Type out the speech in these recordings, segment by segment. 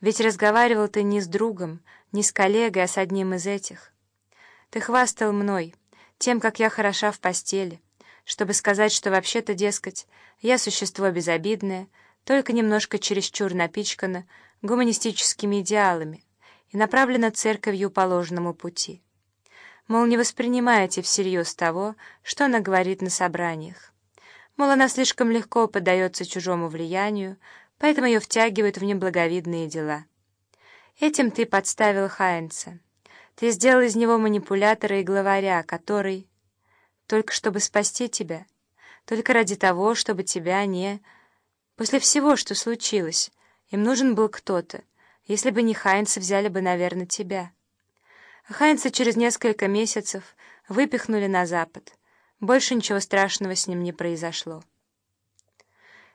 Ведь разговаривал ты не с другом, не с коллегой, а с одним из этих. Ты хвастал мной, тем, как я хороша в постели, чтобы сказать, что вообще-то, дескать, я существо безобидное, только немножко чересчур напичкано гуманистическими идеалами и направлено церковью по ложному пути. Мол, не воспринимаете всерьез того, что она говорит на собраниях. Мол, она слишком легко поддается чужому влиянию, поэтому ее втягивают в неблаговидные дела. Этим ты подставил Хайнца. Ты сделал из него манипулятора и главаря, который... Только чтобы спасти тебя, только ради того, чтобы тебя не... После всего, что случилось, им нужен был кто-то. Если бы не Хайнца, взяли бы, наверное, тебя. Хайнца через несколько месяцев выпихнули на запад. Больше ничего страшного с ним не произошло.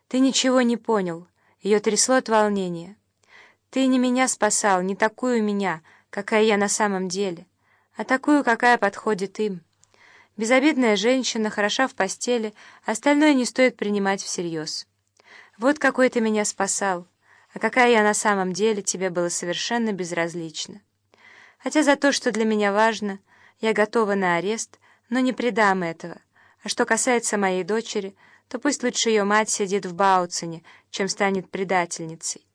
Ты ничего не понял. Ее трясло от волнения. Ты не меня спасал, не такую меня, какая я на самом деле, а такую, какая подходит им. Безобидная женщина, хороша в постели, остальное не стоит принимать всерьез. Вот какой ты меня спасал, а какая я на самом деле, тебе было совершенно безразлично. Хотя за то, что для меня важно, я готова на арест, но не предам этого. А что касается моей дочери, то пусть лучше ее мать сидит в Бауцине, чем станет предательницей.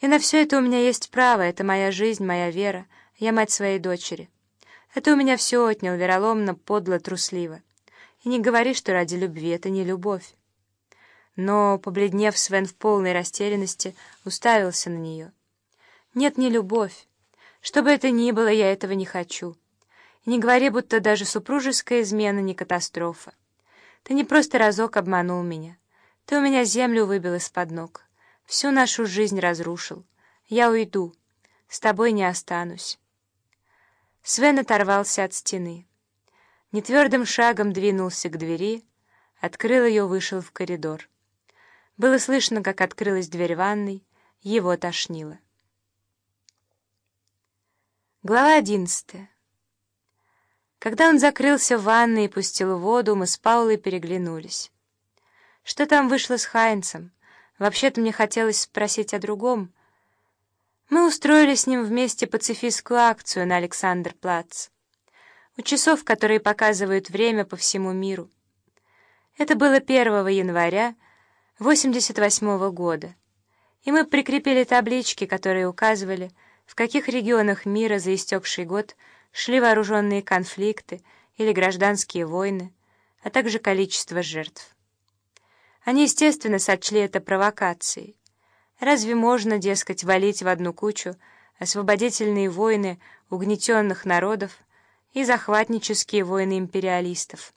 И на все это у меня есть право, это моя жизнь, моя вера, я мать своей дочери. Это у меня все отнял, вероломно, подло, трусливо. И не говори, что ради любви, это не любовь. Но, побледнев, Свен в полной растерянности уставился на нее. Нет, не любовь. Что бы это ни было, я этого не хочу. И не говори, будто даже супружеская измена не катастрофа. Ты не просто разок обманул меня. Ты у меня землю выбил из-под ног. Всю нашу жизнь разрушил. Я уйду. С тобой не останусь. Свен оторвался от стены. Нетвердым шагом двинулся к двери, открыл ее, вышел в коридор. Было слышно, как открылась дверь ванной, его тошнило. Глава одиннадцатая. Когда он закрылся в ванной и пустил воду, мы с Паулой переглянулись. Что там вышло с Хайнцем? Вообще-то мне хотелось спросить о другом. Мы устроили с ним вместе пацифистскую акцию на Александр-Плац. У часов, которые показывают время по всему миру. Это было 1 января 88 -го года. И мы прикрепили таблички, которые указывали, в каких регионах мира за истекший год шли вооруженные конфликты или гражданские войны, а также количество жертв. Они, естественно, сочли это провокацией. Разве можно, дескать, валить в одну кучу освободительные войны угнетенных народов и захватнические войны империалистов?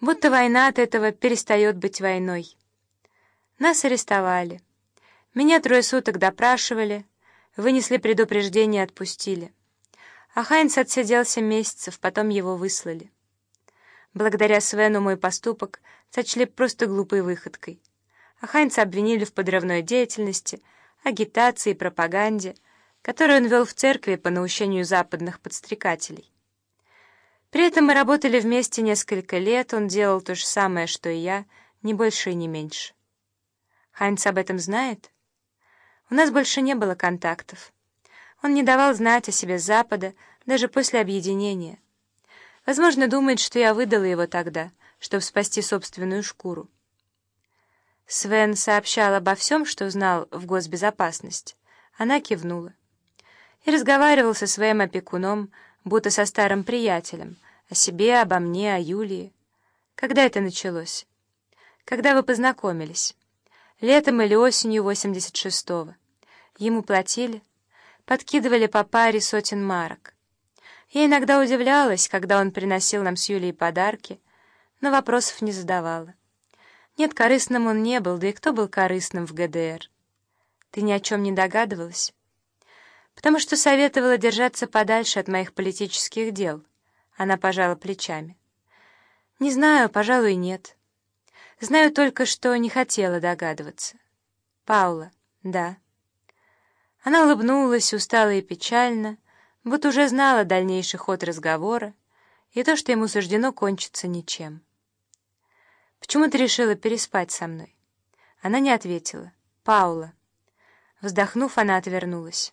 Будто война от этого перестает быть войной. Нас арестовали. Меня трое суток допрашивали, вынесли предупреждение и отпустили. А Хайнц отсиделся месяцев, потом его выслали. Благодаря Свену мой поступок сочли просто глупой выходкой. А Хайнца обвинили в подрывной деятельности, агитации и пропаганде, которую он вел в церкви по наущению западных подстрекателей. При этом мы работали вместе несколько лет, он делал то же самое, что и я, не больше и не меньше. Хайнц об этом знает? У нас больше не было контактов. Он не давал знать о себе Запада даже после объединения. Возможно, думает, что я выдала его тогда, чтобы спасти собственную шкуру. Свен сообщал обо всем, что знал в госбезопасности. Она кивнула. И разговаривал со своим опекуном, будто со старым приятелем, о себе, обо мне, о Юлии. Когда это началось? Когда вы познакомились? Летом или осенью 86-го. Ему платили? Подкидывали по паре сотен марок. Я иногда удивлялась, когда он приносил нам с Юлей подарки, но вопросов не задавала. Нет, корыстным он не был, да и кто был корыстным в ГДР? Ты ни о чем не догадывалась? Потому что советовала держаться подальше от моих политических дел. Она пожала плечами. Не знаю, пожалуй, нет. Знаю только, что не хотела догадываться. Паула, да. Она улыбнулась устало и печально, вот уже знала дальнейший ход разговора и то, что ему суждено кончиться ничем. «Почему ты решила переспать со мной?» Она не ответила. «Паула». Вздохнув, она отвернулась.